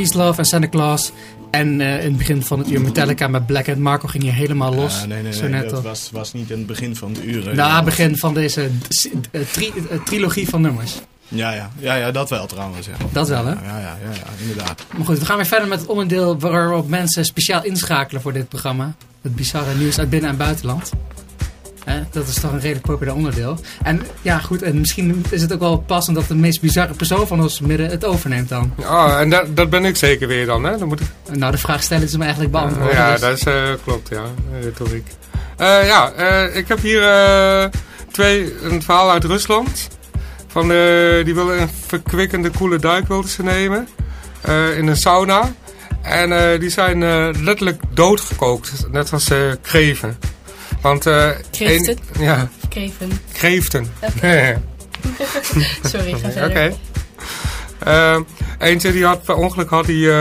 Peace, Love en Santa Claus. En eh, in het begin van het uur Metallica met Black and Marco ging hier helemaal los. Ja, nee, nee, Zo nee, dat was, was niet in het begin van het uur. Na het begin van deze eh, tri- eh, trilogie van nummers. Ja, ja, ja, ja, dat wel trouwens. Ja. Dat wel, hè? Ja, ja, ja, ja, inderdaad. Maar goed, we gaan weer verder met het onderdeel waarop mensen speciaal inschakelen voor dit programma. Het bizarre nieuws uit binnen- en buitenland. Hè, dat is toch een redelijk populair onderdeel. En ja, goed, en misschien is het ook wel passend dat de meest bizarre persoon van ons midden het overneemt dan. Oh, en dat, dat ben ik zeker weer dan, hè? Dan moet ik... Nou, de vraag stellen is hem eigenlijk beantwoorden. ja, dus- dat is, eh, klopt, ja. Retoriek. Eh, ja, eh, ik heb hier twee, een verhaal uit Rusland. Van, die willen een verkwikkende, koele duik wilden ze nemen. in een sauna. En die zijn letterlijk doodgekookt. Net als kreven. Want... eh Kreeften? een- ja, Kreven. kreeften. Sorry, ga verder. Oké. Ehm, eentje die had per ongeluk had die, eh,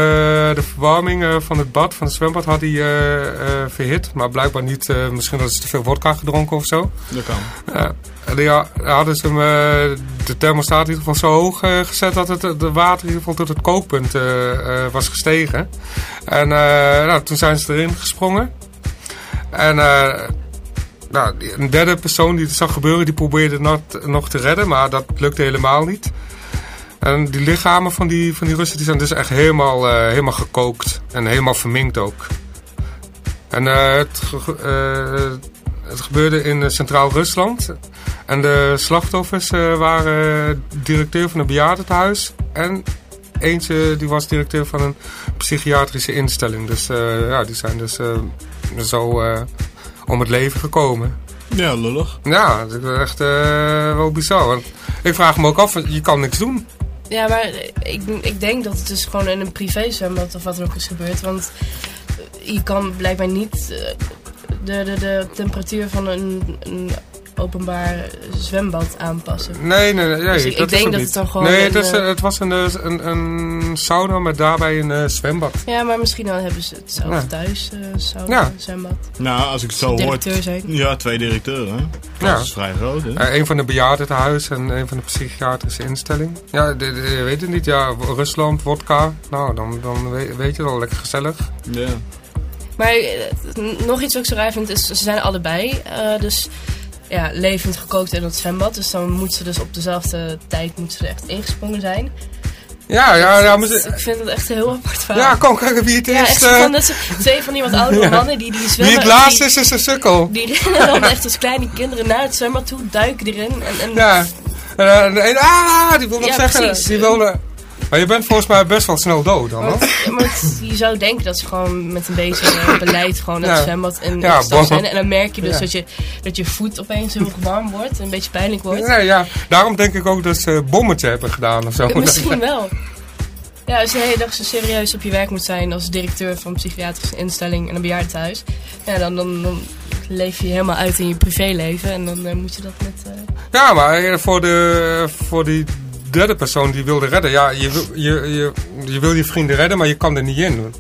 de verwarming eh, van het bad, van het zwembad, had hij eh, eh, verhit. Maar blijkbaar niet, eh, misschien dat ze te veel vodka gedronken of zo. Dat kan. Ja, die hadden ze hem, eh, de thermostaat in ieder geval zo hoog eh, gezet dat het de water in ieder geval tot het kookpunt eh, eh, was gestegen. En eh, nou, toen zijn ze erin gesprongen. En eh, nou, een derde persoon die het zag gebeuren, die probeerde nog, te redden, maar dat lukte helemaal niet. En die lichamen van die, van die Russen die zijn dus echt helemaal, eh, helemaal gekookt en helemaal verminkt ook. En eh, het, eh, het gebeurde in eh, Centraal-Rusland. En de slachtoffers waren directeur van een bejaardentehuis. En eentje die was directeur van een psychiatrische instelling. Dus ja, die zijn dus zo om het leven gekomen. Ja, lullig. Ja, dat is echt eh, wel bizar. Want ik vraag me ook af, je kan niks doen. Ja, maar ik, ik denk dat het dus gewoon in een privézwembad of wat er ook is gebeurd. Want je kan blijkbaar niet eh, de, de, de temperatuur van een, een openbaar zwembad aanpassen. Nee, nee, nee. Dus ik- dat ik denk is dat niet. het dan gewoon Nee, een, het, is, eh, het was een, eh, een, een sauna met daarbij een eh, zwembad. Ja, maar misschien dan hebben ze het zelf Ja. thuis, eh zou Ja. zwembad. Nou, als ik het zo hoor... Directeur zijn. Ja, twee directeuren. hè. Dat Ja. is vrij groot, hè? Een van de bejaardentehuis en een van de psychiatrische instelling. Ja, de, de- je weet het niet. Ja, Rusland, wodka. Nou, dan, dan weet, weet je wel. Lekker gezellig. Ja. Maar nog iets wat ik zo raar vind is, ze zijn allebei eh, dus ja, levend gekookt in het zwembad. Dus dan moeten ze dus op dezelfde tijd moeten ze er echt ingesprongen zijn. Ja, ja, ja. Maar ik vind het echt een heel apart verhaal. ja, kom kijken wie het Ja, echt is. zo eh, van dat twee van die wat oudere Ja. mannen die, die wie zwemmen. het laatste is, is een sukkel. die rennen dan echt als kleine kinderen naar het zwembad toe, duiken erin. En, en Ja. En, eh, en de een, ah, die wil nog Ja, zeggen. precies. Die wilde... Maar je bent volgens mij best wel snel dood dan, hoor. Ja, je zou denken dat ze gewoon met een beetje eh, beleid gewoon naar het Ja. zwembad in Ja, zijn. En dan merk je dus Ja. dat, je, dat je voet opeens heel warm wordt en een beetje pijnlijk wordt. Nee, ja. Daarom denk ik ook dat ze bommetje hebben gedaan of zo. Misschien wel. Ja, als je de hele dag zo serieus op je werk moet zijn als directeur van een psychiatrische instelling en een bejaardentehuis. Ja, dan, dan, dan leef je helemaal uit in je privéleven en dan eh, moet je dat met... eh, Ja, maar voor, de, voor die derde persoon die wilde redden. Ja, je, wil- je, je, je wil je vrienden redden, maar je kan er niet in.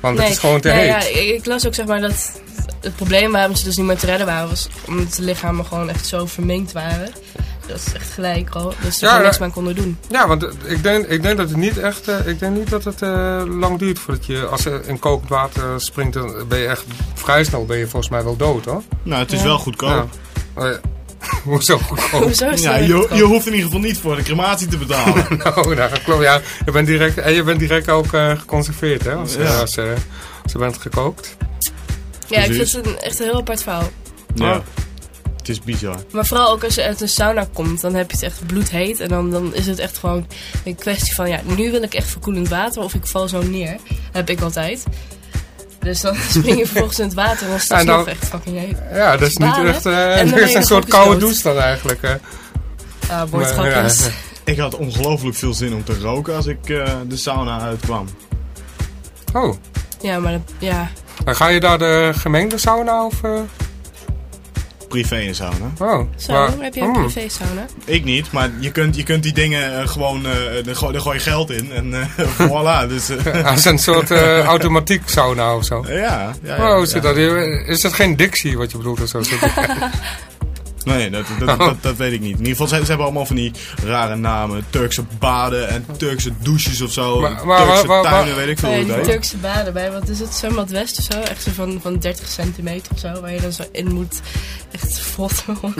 Want het is gewoon te nee, heet. Ja, ik, las ook zeg maar dat het probleem waarom ze dus niet meer te redden waren, was omdat de lichamen gewoon echt zo verminkt waren. Dat is echt gelijk al. Dus ze Ja, er niks meer aan konden doen. Ja, want eh, ik denk, ik denk dat het niet echt. eh, ik denk niet dat het eh, lang duurt voordat je. Als je in kokend water springt, dan ben je echt vrij snel ben je volgens mij wel dood hoor. Nou, het is Ja. wel goedkoop. Ja. Oh. Hoezo goedkoop? Hoezo is Ja, je, je hoeft in ieder geval niet voor de crematie te betalen. nou, dat klopt. Ja, je bent direct, en je bent direct ook eh, geconserveerd hè, als, Ja. eh, als, eh, als je bent gekookt. Ja, ik vind het een, echt een heel apart verhaal. ja. Het is bizar. Maar vooral ook als je uit een sauna komt, dan heb je het echt bloedheet. En dan, dan is het echt gewoon een kwestie van, ja, nu wil ik echt verkoelend water of ik val zo neer. Heb ik altijd. Dus dan spring je vervolgens in het water en dan staat het nog echt fucking heet. Ja, dat is niet echt. eh En dan dat ben is een soort koude dood. douche dan eigenlijk. hè. Ah, Maar, woordgrapjes. ja, Ik had ongelooflijk veel zin om te roken als ik eh, de sauna uitkwam. Oh, Ja, maar dat, ja. maar ga je daar de gemengde sauna of? Privé in sauna. Oh, Zo, maar- heb je een hmm. privé sauna? Ik niet, maar je kunt, je kunt die dingen eh, gewoon... eh er, gooi, er gooi je geld in en eh voilà. Dus, Als een soort eh, automatiek sauna of zo. ja, ja, ja, Oh, ja. dat? Is dat geen Dixie wat je bedoelt of zo? Nee, dat, dat, dat, dat weet ik niet. In ieder geval, ze, ze hebben allemaal van die rare namen. Turkse baden en Turkse douches of zo. Maar- maar- Turkse maar- maar- tuinen, weet ik veel het die. Turkse baden bij, wat is het, zwembad West of zo? Echt zo van, van 30 centimeter of zo, waar je dan zo in moet echt frotten om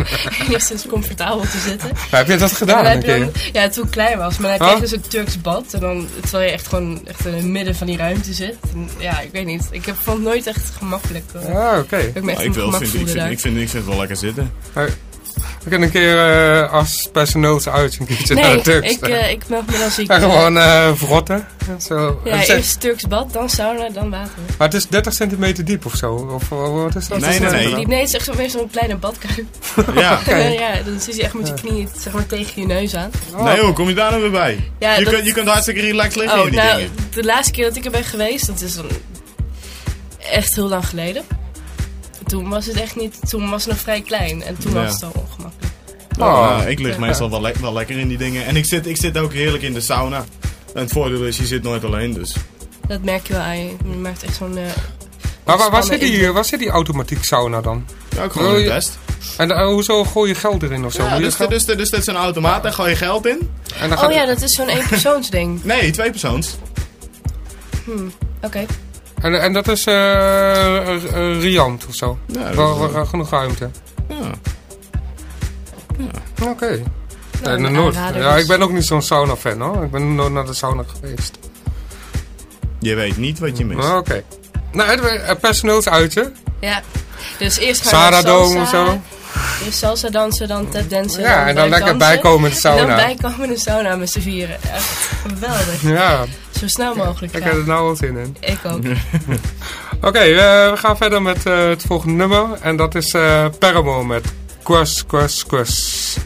enigszins comfortabel te zitten. Maar heb je dat gedaan dan een keer? ja, toen ik klein was, maar dan heb je Oh. echt dus een Turks bad. En dan, terwijl je echt gewoon echt in het midden van die ruimte zit. En, ja, ik weet niet. Ik heb, vond het nooit echt gemakkelijk. Ja, oké. Ik op ik, ik, vind, ik vind het wel lekker zitten. We kunnen een keer eh, als personeels uit een keertje naar Nee, de Turks. ik, eh, ik meld me dan ziek. En gewoon eh vrotten. Zo. ja, eerst Turks bad, dan sauna, dan water. Maar het is 30 centimeter diep of zo? Of wat is dat? Nee, nee, nee. Die- nee, het is echt zo, weer zo'n kleine badkuip. Ja. En, ja, dan zit je echt met je knieën zeg maar, tegen je neus aan. Oh. Nee joh, kom je daar nou weer bij? Ja, je, dat- kunt, je kunt hartstikke relaxed liggen Oh, in die nou, dingen. de laatste keer dat ik er ben geweest, dat is dan echt heel lang geleden. Toen was het echt niet, toen was het nog vrij klein en toen Ja. was het al ongemakkelijk. Nou, Oh. ik lig Ja. meestal wel, le- wel lekker in die dingen. En ik zit, ik zit ook heerlijk in de sauna. En het voordeel is, je zit nooit alleen, dus... Dat merk je wel aan je. Je maakt echt zo'n... eh, Maar waar, zit die, waar zit die automatiek sauna dan? Ja, ook gewoon Wil het best. En eh, hoezo gooi je geld erin of zo? Ja, dus, geld- dus, dus, dit is een automaat, daar gooi je geld in. en dan Oh ja, dat is zo'n eenpersoonsding. Nee, twee persoons. Oké. En, en dat is eh riant of zo? Ja, dat Wel, genoeg ruimte. ja. Oké. Nou, Ja, aanrader Ja, ik ben ook niet zo'n sauna fan hoor. Ik ben nooit naar de sauna geweest. Je weet niet wat je mist. Oké. Nou, het uh, personeelsuitje. Ja. Dus eerst gaan we Sarah naar Dome salsa. of zo. Eerst salsa dansen, dan tapdansen. Ja, en dan lekker dansen. bijkomen in de En sauna. dan bijkomen in de sauna met z'n vieren. Echt geweldig. Ja, Zo snel mogelijk ik heb er nou wel zin in. Ik ook. Oké, eh, we gaan verder met eh, het volgende nummer. En dat is eh Paramore met Quest, Quest, Quest.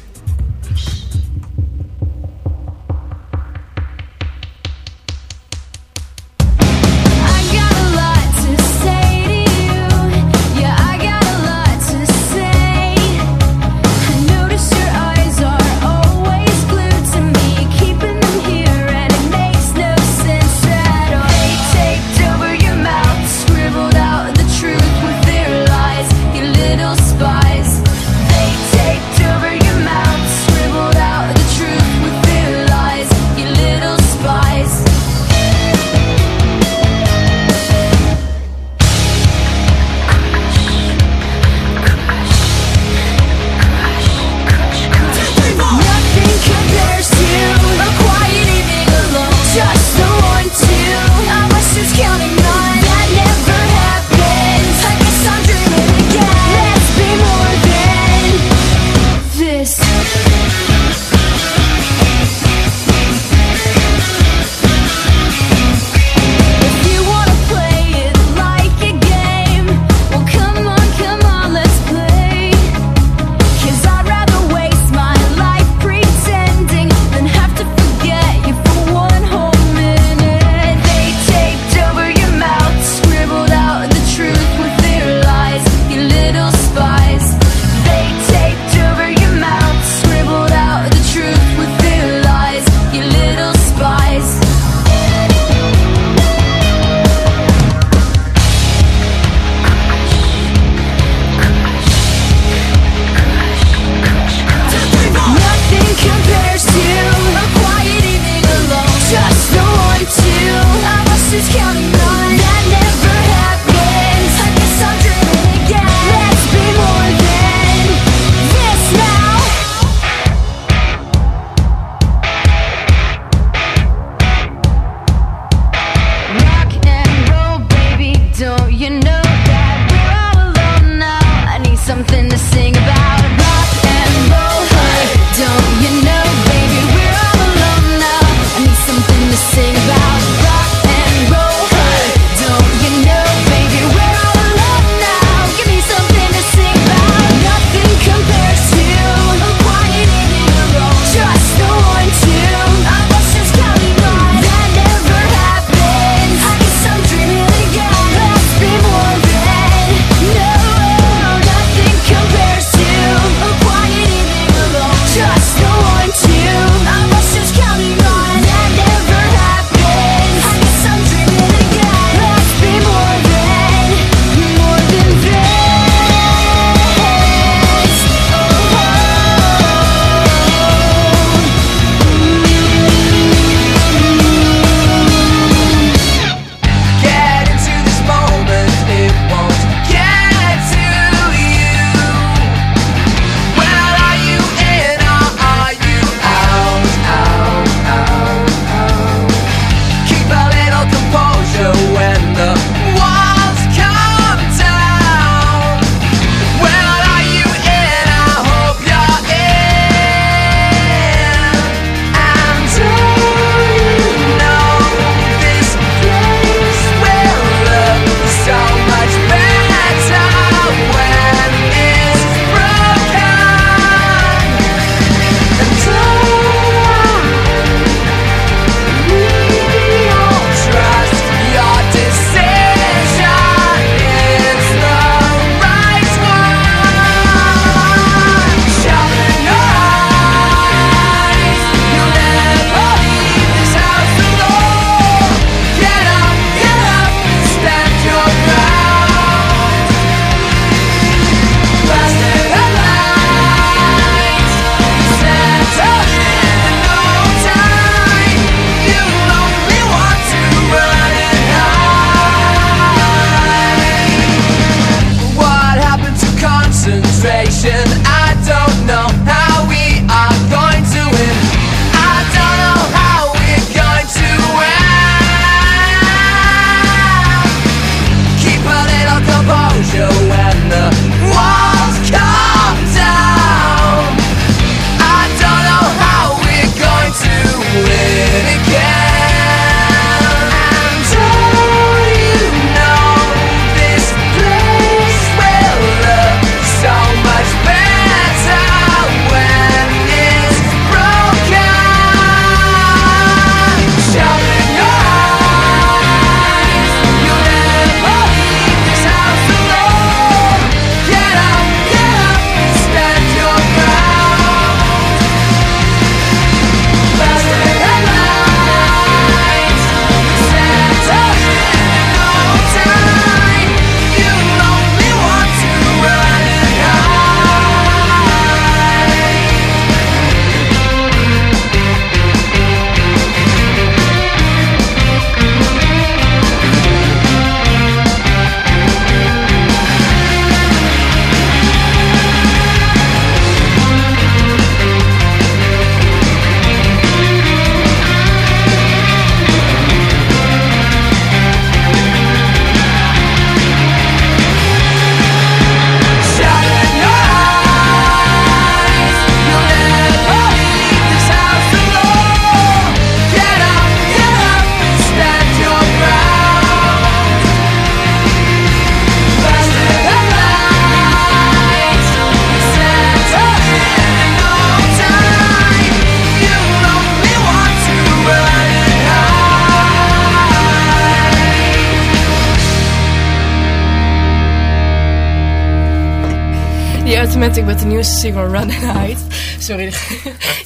Nieuwste single Run and Hide. Sorry, ik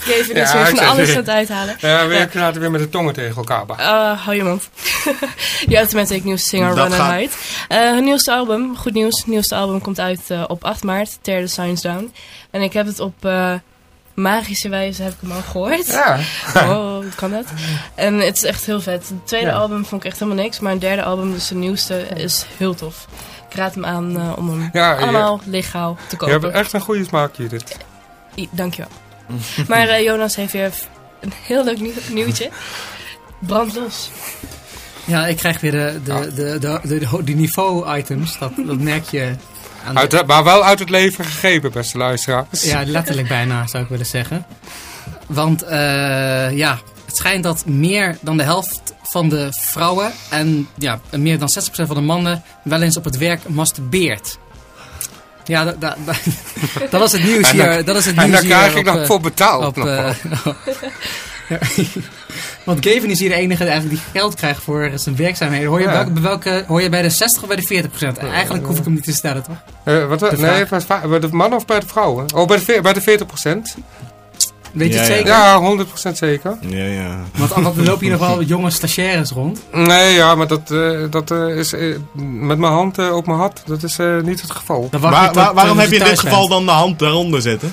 even Ja, dus weer ik van alles aan het uithalen. Ja, Ja. praten weer met de tongen tegen elkaar. Uh, hou je mond. Je Automatic nieuwste single Dat Run gaat- and Hide. Eh, hun nieuwste album, goed nieuws, het nieuwste album komt uit eh, op 8 maart, Tear the Signs Down. En ik heb het op eh, magische wijze heb ik hem al gehoord. Ja. Oh, hoe kan dat? En het is echt heel vet. Het tweede Ja. album vond ik echt helemaal niks. Maar het derde album, dus de nieuwste, is heel tof. Ik raad hem aan eh, om hem Ja, je- allemaal legaal te Je kopen. hebt echt een goede smaak, Judith. I- Dankjewel. maar eh, Jonas heeft weer een heel leuk nieuw- nieuwtje. Brand los. Ja, ik krijg weer de, de, de, de, de, de, de niveau-items. Dat, dat merk je Uit, de- maar wel uit het leven gegrepen, beste luisteraars. Ja, letterlijk bijna zou ik willen zeggen. Want eh, ja, het schijnt dat meer dan de helft van de vrouwen en ja, meer dan 60% van de mannen wel eens op het werk masturbeert. Ja, dat, was het nieuws En dan- hier. Dat is het En nieuws daar hier krijg ik op, nog eh, voor betaald. op, eh, ja. Want Gavin is hier de enige die eigenlijk die geld krijgt voor zijn werkzaamheden. Hoor je, Ja. welke, bij welke, hoor je bij de 60 of bij de 40% Eigenlijk hoef ik hem niet te stellen, toch? Eh, wat, nee, bij de mannen of bij de vrouwen? Oh, bij de, bij de 40 procent. Weet je Ja, het ja. zeker? Ja, 100% zeker. Ja, ja. Want, er lopen hier nog wel jonge stagiaires rond. Nee, ja, maar dat, eh, dat eh, is eh, met mijn hand op mijn hart. Dat is eh, niet het geval. Dan wacht Waar- je tot, waar- waarom heb je in dit geval bent. dan de hand daaronder zitten?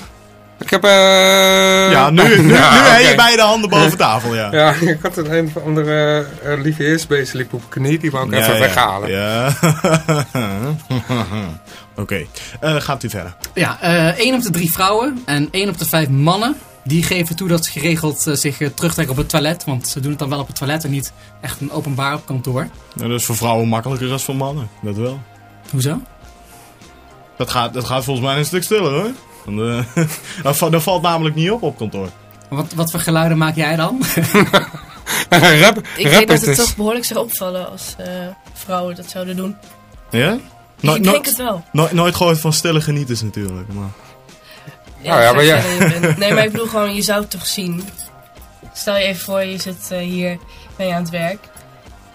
Ik heb... eh ja, nu, nu, nu heb je beide handen boven tafel, ja. Ja, ik had een, een of andere uh, lieve eerstbeest liep op knie. Die wou ik Ja, even ja. weghalen. Ja. Oké, Eh, gaat u verder. Ja, eh 1 op de 3 vrouwen en 1 op de 5 mannen. Die geven toe dat ze geregeld eh, zich eh, terugtrekken op het toilet. Want ze doen het dan wel op het toilet en niet echt een openbaar op kantoor. Nou, dat is voor vrouwen makkelijker dan voor mannen. Dat wel. Hoezo? Dat gaat, dat gaat volgens mij een stuk stiller hoor. Want, eh, dat, va- dat valt namelijk niet op op kantoor. Wat, wat voor geluiden maak jij dan? rap, Ik denk dat het toch behoorlijk zou opvallen als eh, vrouwen dat zouden doen. Ja? ik Nooit, denk nooit, het wel. nooit, nooit gehoord van stille genieters natuurlijk. Maar. Nou ja, maar ja. Nee, maar ik bedoel gewoon, je zou het toch zien. Stel je even voor, je zit eh, hier, ben je aan het werk.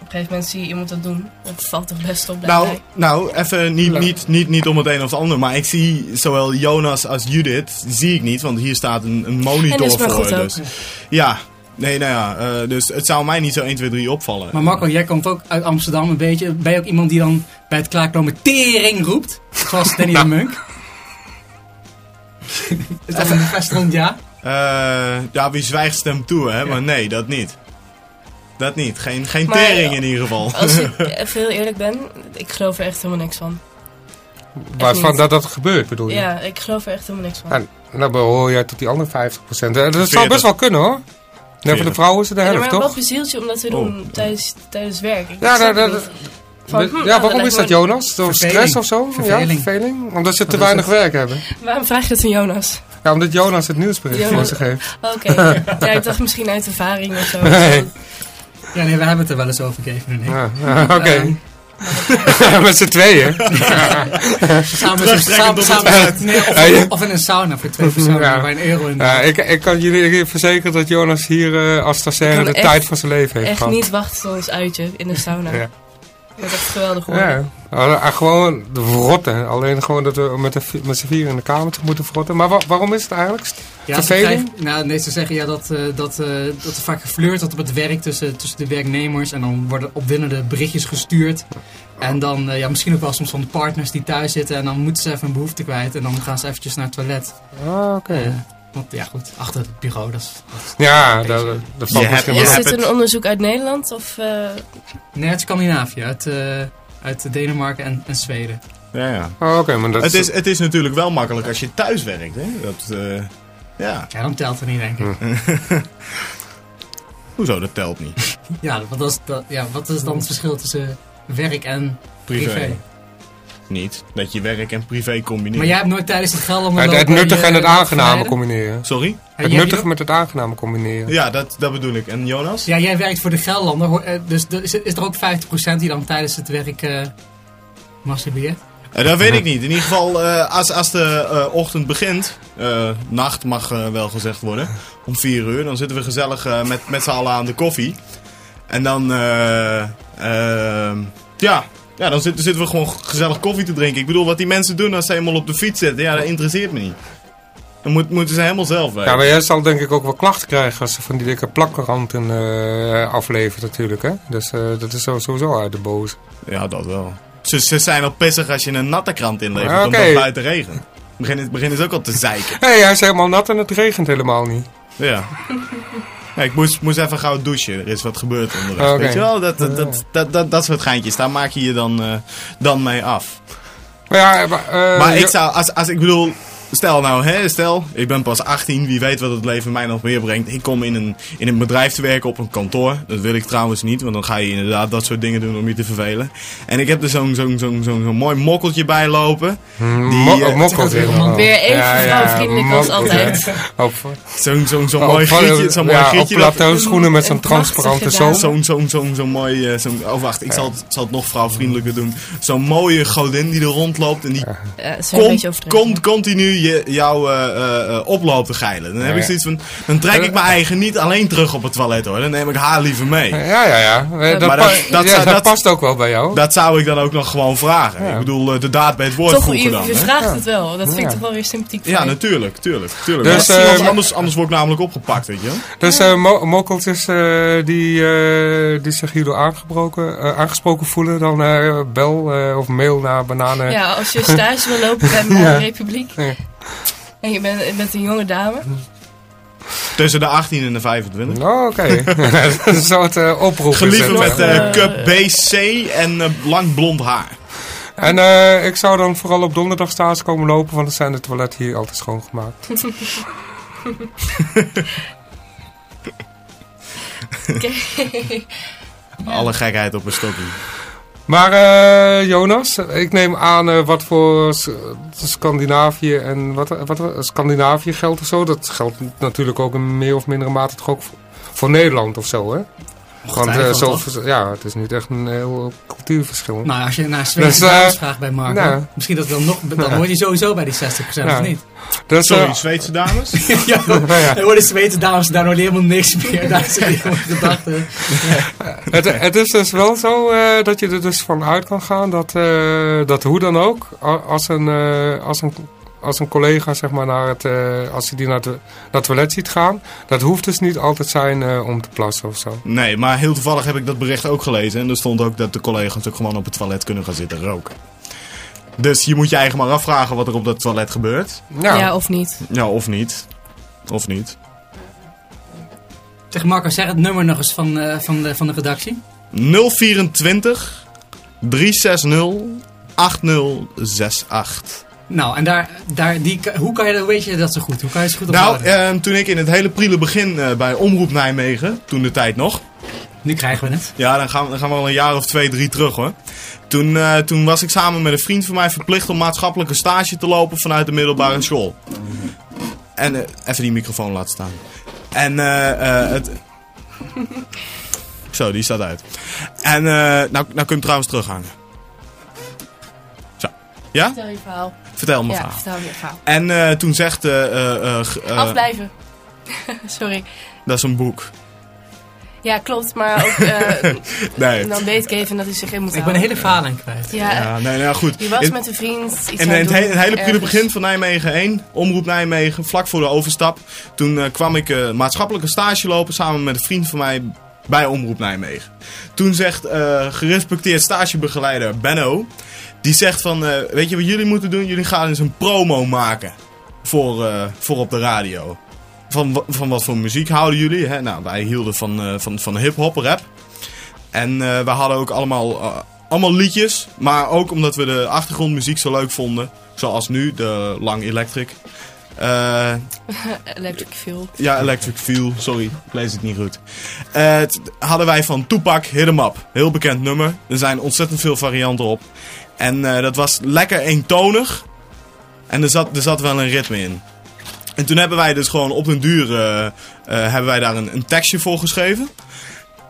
Op een gegeven moment zie je iemand dat doen. Dat valt toch best op, Nou, mij. nou even niet, niet, niet, niet om het een of het ander. Maar ik zie zowel Jonas als Judith. Zie ik niet, want hier staat een, een En monitor dat is maar voor. goed ook. dus. Ja, nee, nou ja. eh, dus het zou mij niet zo 1, 2, 3 opvallen. Maar Marco, jij komt ook uit Amsterdam een beetje. Ben je ook iemand die dan bij het klaarkomen tering roept? Zoals Danny de Munk? Is dat een bevestigend ja? Eh, ja, wie zwijgt stemt toe, hè? Maar nee, dat niet. Dat niet. Geen, geen Maar, tering eh, in ieder geval. Als ik even heel eerlijk ben, ik geloof er echt helemaal niks van. Waarvan dat dat gebeurt, bedoel je? Ja, ik geloof er echt helemaal niks van. En dan behoor jij tot die andere 50 procent. Dat zou 40. best wel kunnen hoor. Nee, voor de 40. vrouwen is het de Ja, helft, maar wat toch? bezielt je om dat te Oh. doen tijdens, tijdens werk? Ik Ja, dat- dat-. Van, hm, nou, ja, waarom lijkt is dat Jonas? Door Verveling. stress of zo? Verveling. Ja, verveling? Omdat ze te weinig het? werk hebben. Waarom vraag je dat aan Jonas? Ja, omdat Jonas het nieuwsbericht Jonas- voor zich heeft. Oké, ja, ik dacht misschien uit ervaring of zo. Nee. Ja, nee, we hebben het er wel eens over, Kevin en ik. Ja, ja, Oké. Ehm, Met z'n tweeën. samen, Terugtrekken samen, nee, of, in een sauna voor twee personen Ja. waar een euro in Ja, ik, ik kan jullie verzekeren dat Jonas hier eh, als stagiaire de echt- tijd van zijn leven heeft Echt gehad. niet wachten tot ons uitje in de sauna. Ja. Dat is echt geweldig hoor. Ja, gewoon de verrotten. Alleen gewoon dat we met, de, met z'n vier in de kamer te moeten verrotten. Maar wa- waarom is het eigenlijk? Ja, ze Verveling? krijgen- nou, nee, ze zeggen ja, dat, eh, dat, eh, dat er vaak geflirt wordt op het werk tussen, tussen de werknemers. En dan worden opwindende berichtjes gestuurd. En dan ja, misschien ook wel soms van de partners die thuis zitten. En dan moeten ze even een behoefte kwijt. En dan gaan ze eventjes naar het toilet. Ah, oké. Eh, want ja, goed, achter het bureau. Dat is, dat is- Ja, dat, dat valt Je hebt- misschien. Is dit een onderzoek uit Nederland? Of, eh, nee, uit Scandinavië. Uit, eh, uit Denemarken en, en Zweden. Ja, ja. Oh, oké, maar dat Het, is, het is natuurlijk wel makkelijk als je thuis werkt, hè? Dat, eh, ja. Ja, dan telt het niet, denk ik. Hoezo, dat telt niet. Ja, wat is, dat, ja, wat is dan het verschil tussen werk en Privé. privé? Niet. Dat je werk en privé combineert. Maar jij hebt nooit tijdens het Gelderland het, het nuttige en het aangename combineren. Sorry? Het nuttige met het aangename combineren. Ja, dat, dat bedoel ik. En Jonas? Ja, jij werkt voor de Gelderlander, eh, dus er is, is er ook 50% die dan tijdens het werk eh masturbeert? Eh, dat weet ik niet. In ieder geval, eh, als, als de eh, ochtend begint, eh, nacht mag eh, wel gezegd worden, om 4 uur, dan zitten we gezellig eh, met, met z'n allen aan de koffie. En dan, eh, ehm, ja, Ja, dan zitten, zitten we gewoon gezellig koffie te drinken. Ik bedoel, wat die mensen doen als ze eenmaal op de fiets zitten, ja, dat interesseert me niet. Dan moet, moeten ze helemaal zelf weten. Ja, maar jij zal denk ik ook wel klachten krijgen als ze van die dikke plakkeranten eh afleveren natuurlijk, hè? Dus eh, dat is sowieso uit de boze. Ja, dat wel. Ze, ze zijn al pissig als je een natte krant inlevert, Oké. omdat het buiten regent. Beginnen, beginnen ze ook al te zeiken. Hé, hij is helemaal nat en het regent helemaal niet. Ja. Ja, ik moest, moest even gauw douchen. Er is wat gebeurd onderweg. Oké. Weet je wel, dat, dat, dat, dat, dat, dat soort geintjes, daar maak je je dan, eh, dan mee af. Maar ja, maar, eh, Maar ik jo- zou, als, als ik bedoel, stel nou, hè, stel, ik ben pas 18, wie weet wat het leven mij nog meer brengt. Ik kom in een, in een bedrijf te werken op een kantoor. Dat wil ik trouwens niet, want dan ga je inderdaad dat soort dingen doen om je te vervelen. En ik heb er zo'n zo'n zo'n zo'n zo'n mooi mokkeltje bij lopen. Mo- eh, mokkelt weer even vrouwvriendelijk als altijd. Zo'n zo'n zo'n op- mooi grietje, zo'n mooi ja, dat- plateauschoenen met zo'n transparante zoom. Zo'n zo'n zo'n zo'n mooi, eh, zo'n, oh wacht, ik zal het, zal het nog vrouwvriendelijker doen. Zo'n mooie godin die er rondloopt en die Ja, komt continu je, jouw eh, eh, eh, oploop te geilen. Dan heb Ja, ik zoiets van, dan trek ik mijn eigen niet alleen terug op het toilet hoor. Dan neem ik haar liever mee. Ja, ja, ja. Dat, Maar pa- dat- dat- ja, dat- dat past ook wel bij jou. Dat zou ik dan ook nog gewoon vragen. Ja. Ik bedoel, de daad bij het woord Toch, voegen je, dan. je vraagt het wel. Dat vind ik toch wel weer sympathiek van Ja, je. natuurlijk, tuurlijk, tuurlijk. Dus, eh, anders, anders word ik namelijk opgepakt, weet je wel. Dus eh mo mokkeltjes eh, die, eh, die zich hierdoor aangebroken, aangesproken voelen, dan eh, bel eh, of mail naar bananen. Ja, als je stage wil lopen bij de Ja. Republiek. En je bent, je bent een jonge dame. Tussen de 18 en de 25. Oh, oké. een soort eh oproep. Gelieven is het. met eh, eh, cup BC en eh, lang blond haar. En eh, ik zou dan vooral op donderdag stage komen lopen, want dan zijn de toiletten hier altijd schoongemaakt. Oké. Alle gekheid op een stokje. Maar eh, Jonas, ik neem aan eh, wat voor Scandinavië en wat, wat Scandinavië geldt of zo. Dat geldt natuurlijk ook in meer of mindere mate toch ook voor, voor Nederland of zo, hè? Want eh, ja, het is niet echt een heel cultuurverschil. Nou, als je naar Zweedse Dus, eh, dames vraagt bij Marco, nou. misschien dat dan nog, dan hoor je sowieso bij die 60% Ja. of niet? dus, Sorry, eh, Zweedse dames? ja, ja. dan de Zweedse dames daar nog helemaal niks meer. Daar helemaal gedachten. het, het is dus wel zo eh, dat je er dus van uit kan gaan dat, eh, dat hoe dan ook, als een, als een, als een collega zeg maar naar het, eh, als je die naar, het- naar het toilet ziet gaan, dat hoeft dus niet altijd zijn eh, om te plassen of zo. Nee, maar heel toevallig heb ik dat bericht ook gelezen. En er stond ook dat de collega's ook gewoon op het toilet kunnen gaan zitten roken. Dus je moet je eigen maar afvragen wat er op dat toilet gebeurt. Ja, Ja, of niet. Ja, of niet. Of niet. Zeg Marco, zeg het nummer nog eens van, eh, van, de, van de redactie. 024 360 8068. Nou, en daar, daar, die, hoe, kan je, hoe weet je dat zo goed? Hoe kan je zo goed Nou, onthouden? eh, toen ik in het hele prille begin eh, bij Omroep Nijmegen, toen de tijd nog. nu krijgen we het. Ja, dan gaan, we, dan gaan we al een jaar of twee, drie terug hoor. Toen, eh, toen was ik samen met een vriend van mij verplicht om maatschappelijke stage te lopen vanuit de middelbare school. En eh, even die microfoon laten staan. En eh, eh, het. Zo, die staat uit. En eh, nou, nou kun je hem trouwens terughangen. Zo. Ja? Vertel je verhaal. Vertel me Ja, verhaal. vertel je verhaal. En eh, toen zegt. eh, eh, Afblijven. Sorry. dat is een boek. Ja, klopt. Maar ook, eh, Nee. dan weet ik even dat hij zich in moet Ik ben een hele verhaal aan kwijt. Ja, Ja, nee, nou goed. je was In- met een vriend iets En het, doen, he- het hele prille begin van Nijmegen 1, Omroep Nijmegen, vlak voor de overstap. Toen kwam ik eh, maatschappelijke stage lopen samen met een vriend van mij bij Omroep Nijmegen. Toen zegt eh, gerespecteerd stagebegeleider Benno, die zegt van, eh, weet je wat jullie moeten doen? Jullie gaan eens een promo maken voor, eh, voor op de radio. Van, van wat voor muziek houden jullie? Hè? Nou, wij hielden van, eh, van, van hip-hop, rap. En we hadden ook allemaal, allemaal liedjes. Maar ook omdat we de achtergrondmuziek zo leuk vonden. Zoals nu, de Lang Electric. Eh, Electric Fuel. ja, Electric Feel, sorry, ik lees het niet goed. Hadden wij van Tupac Hit 'em Up. Heel bekend nummer. Er zijn ontzettend veel varianten op. En eh, dat was lekker eentonig. En er zat, er zat wel een ritme in. En toen hebben wij dus gewoon op den duur eh, eh, hebben wij daar een, een tekstje voor geschreven.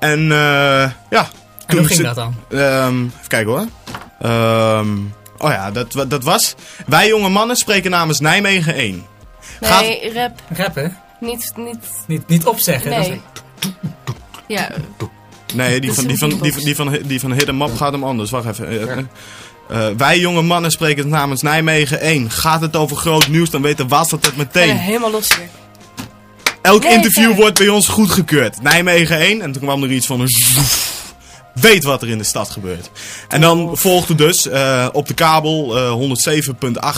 En eh, ja. En hoe ging zit- dat dan? Ehm, even kijken hoor. Ehm, oh ja, dat, dat was. Wij jonge mannen spreken namens Nijmegen 1. Gaat- Nee, rap. Rappen? Niet, niet, Niet, niet opzeggen. dat is- nee. Ja, Nee, die van, die, van, die, van, die, van, die van Hit 'em Up gaat hem anders. Wacht even. Eh, eh, wij jonge mannen spreken namens Nijmegen 1. Gaat het over groot nieuws, dan weten was dat het Ik ben meteen. helemaal los hier. Elk Nee, interview wordt bij ons goedgekeurd. Nijmegen 1. En toen kwam er iets van een zoef. Weet wat er in de stad gebeurt. En dan volgde dus eh, op de kabel eh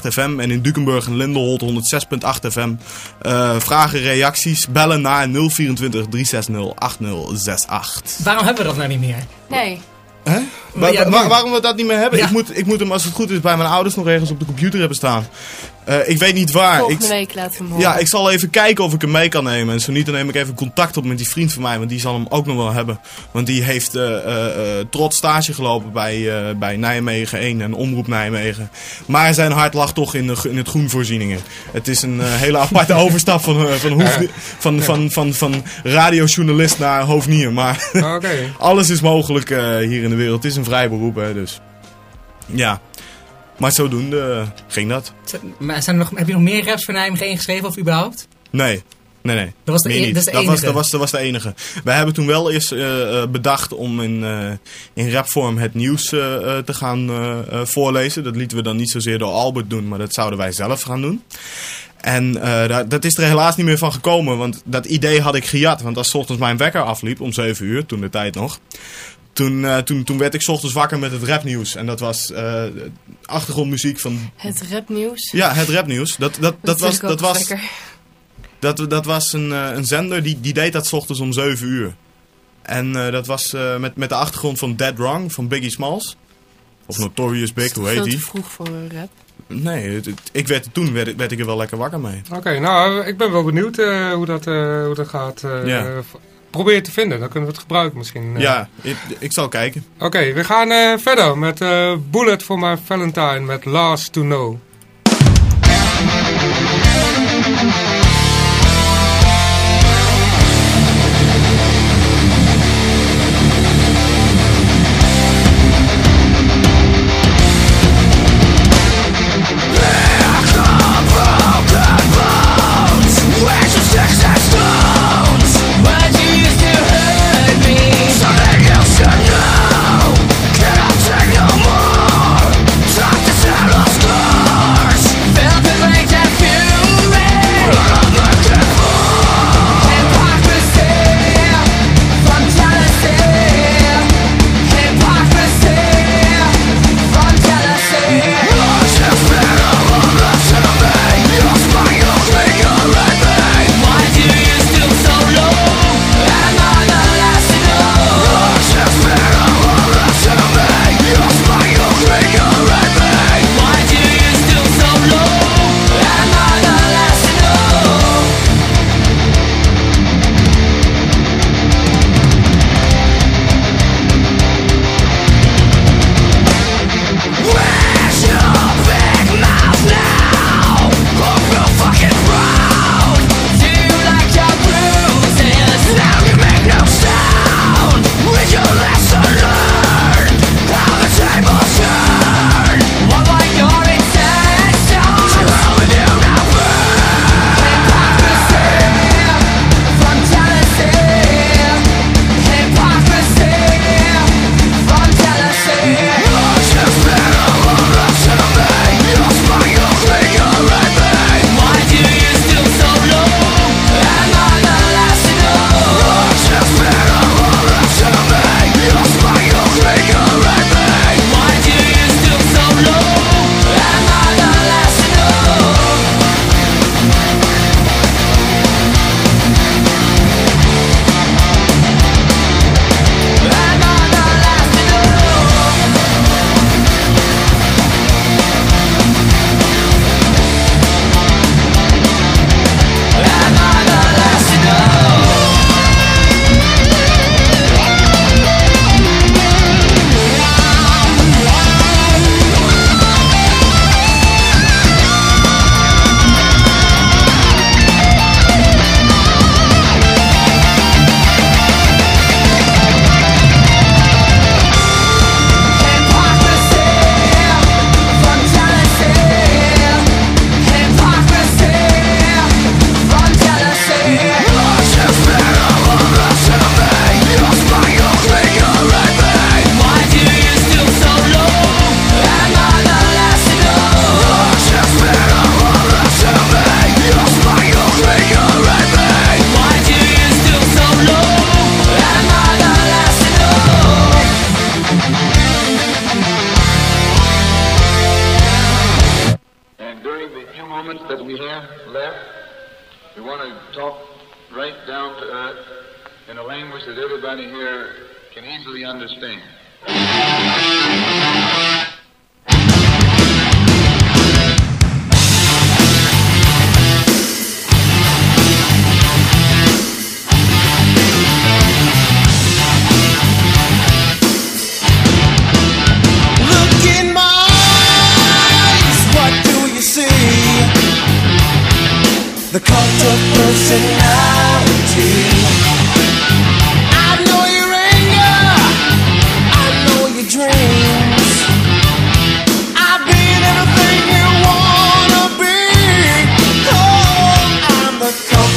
107.8 FM en in Dukenburg en Lindelholt 106.8 FM. eh, vragen, reacties, bellen naar 024 360 8068. Waarom hebben we dat nou niet meer? Nee. Hè? Wa- Ja, wa- maar- waarom we dat niet meer hebben? Ja. Ik, moet, ik moet hem als het goed is bij mijn ouders nog ergens op de computer hebben staan. Eh, ik weet niet waar. Volgende Ik, week laten we hem horen. ja, ik zal even kijken of ik hem mee kan nemen. En zo niet, dan neem ik even contact op met die vriend van mij. Want die zal hem ook nog wel hebben. Want die heeft eh, eh, eh, trots stage gelopen bij, eh, bij Nijmegen 1 en Omroep Nijmegen. Maar zijn hart lag toch in, de, in het groenvoorzieningen. Het is een hele aparte overstap van, van, hoef, van, van, van, van radiojournalist naar hoofdnier. Maar Oké. alles is mogelijk eh, hier in de wereld. Het is een vrij beroep, hè, dus. Ja. Maar zodoende eh, ging dat. Maar zijn nog, heb je nog meer raps voor Nijmegen ingeschreven of überhaupt? Nee. Nee, nee. Dat was de, e- dat was, enige. dat, was, dat was de enige. Wij hebben toen wel eerst eh, eh, bedacht om in, eh, in rapvorm het nieuws te gaan voorlezen. Dat lieten we dan niet zozeer door Albert doen, maar dat zouden wij zelf gaan doen. En dat, dat is er helaas niet meer van gekomen, want dat idee had ik gejat. Want als ochtends mijn wekker afliep, om 7 uur, toen de tijd nog... Toen, eh, toen, toen werd ik 's ochtends wakker met het rapnieuws. En dat was eh, achtergrondmuziek van... Het rapnieuws. Ja, het rapnieuws. Dat, dat, dat, was, ik ook dat, was, lekker. dat, dat was een, eh, een zender die, die deed dat 's ochtends om 7 uur. En eh, dat was eh, met, met de achtergrond van Dead Wrong van Biggie Smalls. Of Notorious Big, hoe heet Veel te die? vroeg voor een rap. Nee, het- het- ik werd, toen werd, ik- werd ik er wel lekker wakker mee. Oké, nou, ik ben wel benieuwd eh, hoe, dat, eh, hoe dat gaat. eh, Ja. Probeer te vinden, dan kunnen we het gebruiken misschien. eh. Ja, ik, ik zal kijken. Oké, we gaan eh, verder met eh, Bullet for My Valentine met Last to Know.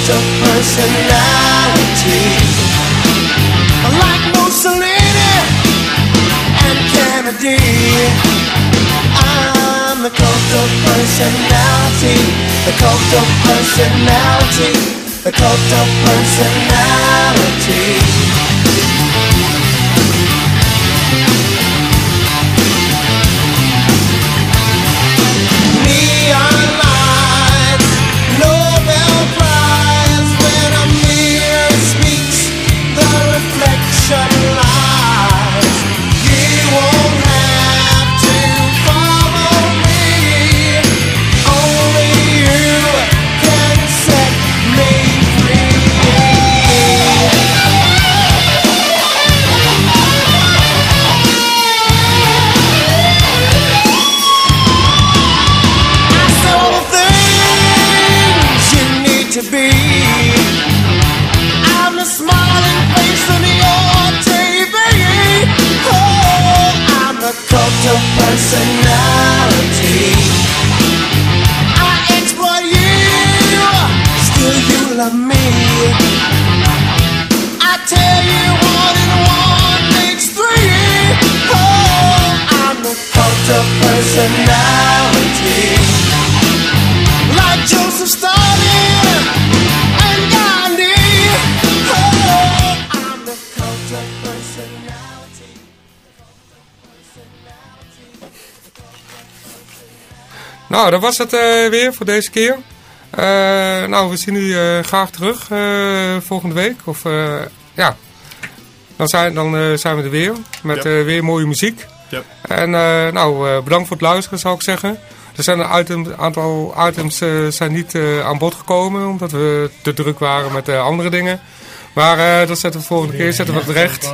Of personality. Like Mussolini and Kennedy. I'm the cult of personality, the cult of personality, the cult of personality. Nou, dat was het eh, weer voor deze keer. Eh, nou, we zien u eh, graag terug eh, volgende week. Of eh, ja, dan zijn, dan, eh, zijn we er weer. Met Ja. eh, weer mooie muziek. Ja. En eh, nou, eh, bedankt voor het luisteren zou ik zeggen. Er zijn een item, aantal items eh, zijn niet eh, aan bod gekomen. Omdat we te druk waren met eh, andere dingen. Maar eh, dat zetten we volgende keer zetten we het recht.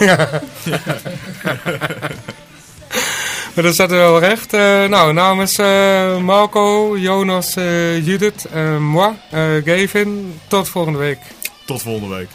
Maar dat zetten we wel recht. Eh, nou, namens eh, Marco, Jonas, eh, Judith en moi, eh, Gavin. Tot volgende week. Tot volgende week.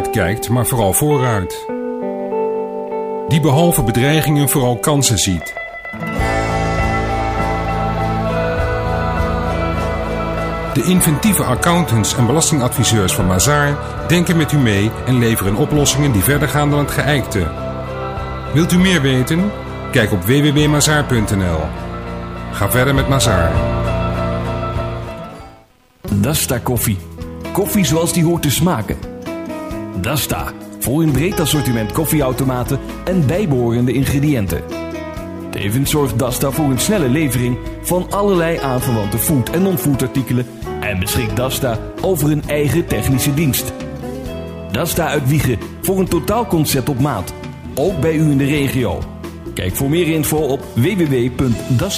Kijkt, maar vooral vooruit. Die behalve bedreigingen vooral kansen ziet. De inventieve accountants en belastingadviseurs van Mazaar denken met u mee en leveren oplossingen die verder gaan dan het geëikte. Wilt u meer weten? Kijk op www.mazaar.nl. Ga verder met Mazaar. Dasta koffie. Koffie zoals die hoort te smaken. Dasta, voor een breed assortiment koffieautomaten en bijbehorende ingrediënten. Tevens zorgt Dasta voor een snelle levering van allerlei aanverwante food- en non-food artikelen en beschikt Dasta over een eigen technische dienst. Dasta uit Wiegen voor een totaalconcept op maat, ook bij u in de regio. Kijk voor meer info op www.dasta.nl.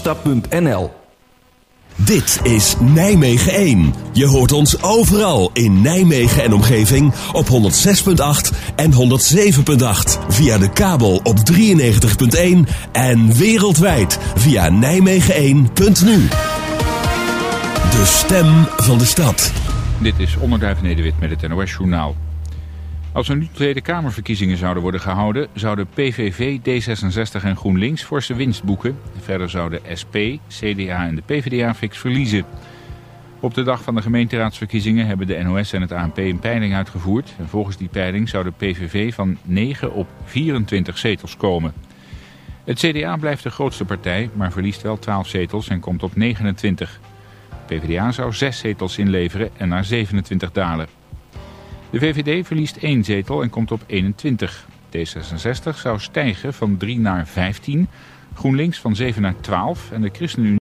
Dit is Nijmegen 1. Je hoort ons overal in Nijmegen en omgeving op 106.8 en 107.8. Via de kabel op 93.1 en wereldwijd via Nijmegen1.nu. De stem van de stad. Dit is Onderduif Nederwit met het NOS Journaal. Als er nu Tweede Kamerverkiezingen zouden worden gehouden... zouden PVV, D66 en GroenLinks forse winst boeken. Verder zouden SP, CDA en de PvdA fix verliezen. Op de dag van de gemeenteraadsverkiezingen hebben de NOS en het ANP een peiling uitgevoerd. En volgens die peiling zou de PVV van 9 op 24 zetels komen. Het CDA blijft de grootste partij, maar verliest wel 12 zetels en komt op 29. PvdA zou 6 zetels inleveren en naar 27 dalen. De VVD verliest 1 zetel en komt op 21. D66 zou stijgen van 3 naar 15, GroenLinks van 7 naar 12 en de ChristenUnie